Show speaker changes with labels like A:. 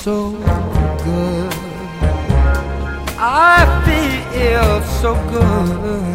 A: so good. I feel so good.